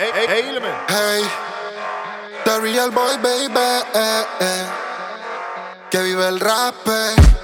Hey, hey, hey. Hey, the real boy, baby. eh, eh, que vive el rap.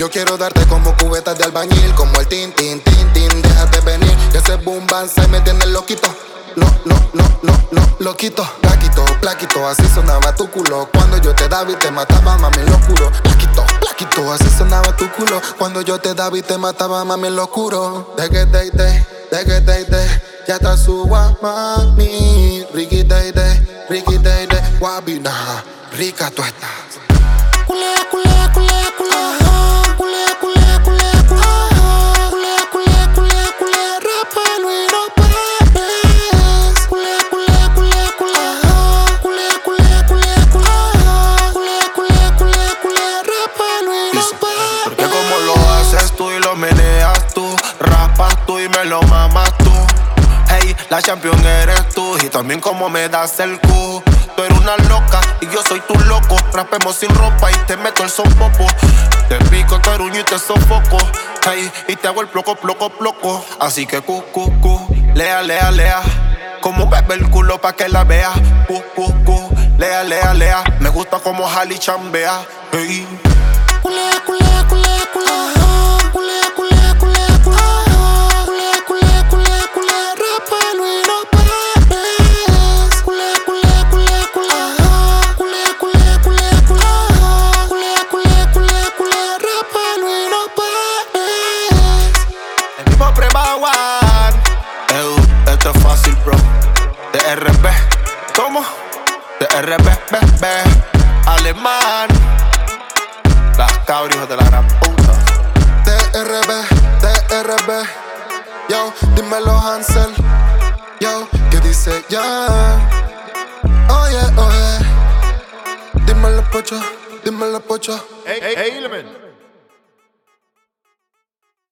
Yo quiero darte como cubetas de albañil, como el tin, tin, tin, tin. Déjate venir, que ese boom se me tiene loquito. No, no, no, no, no, loquito. Plaquito, plaquito, así sonaba tu culo. Cuando yo te daba y te mataba, mami, lo oscuro. Plaquito, plaquito, así sonaba tu culo. Cuando yo te daba y te mataba, mami, lo oscuro. De que te, te, de que te. Ya está su mami. Ricky, te, te, Ricky, te, te. Guabina, rica tú estás. Lo mamas tú. Hey, la champion eres tú y también como me das el cu. Tú eres una loca y yo soy tu loco. Raspemos sin ropa y te meto el son popo. Te pico, te y te sofoco. Hey, y te hago el ploco, ploco, ploco. Así que cu, cu, cu, lea, lea, lea. Como bebe el culo pa' que la vea. Cu, cu, cu, lea, lea, lea. Me gusta como Halley chambea. Hey. De RB, B, B. Alemán. Las cabras, hijos de la gran puta. TRB, TRB. Yo, dímelo Hansel. Yo, que dice ya. Oye, oye. Dímelo Pocho, dímelo Pocho. Hey, hey, hey.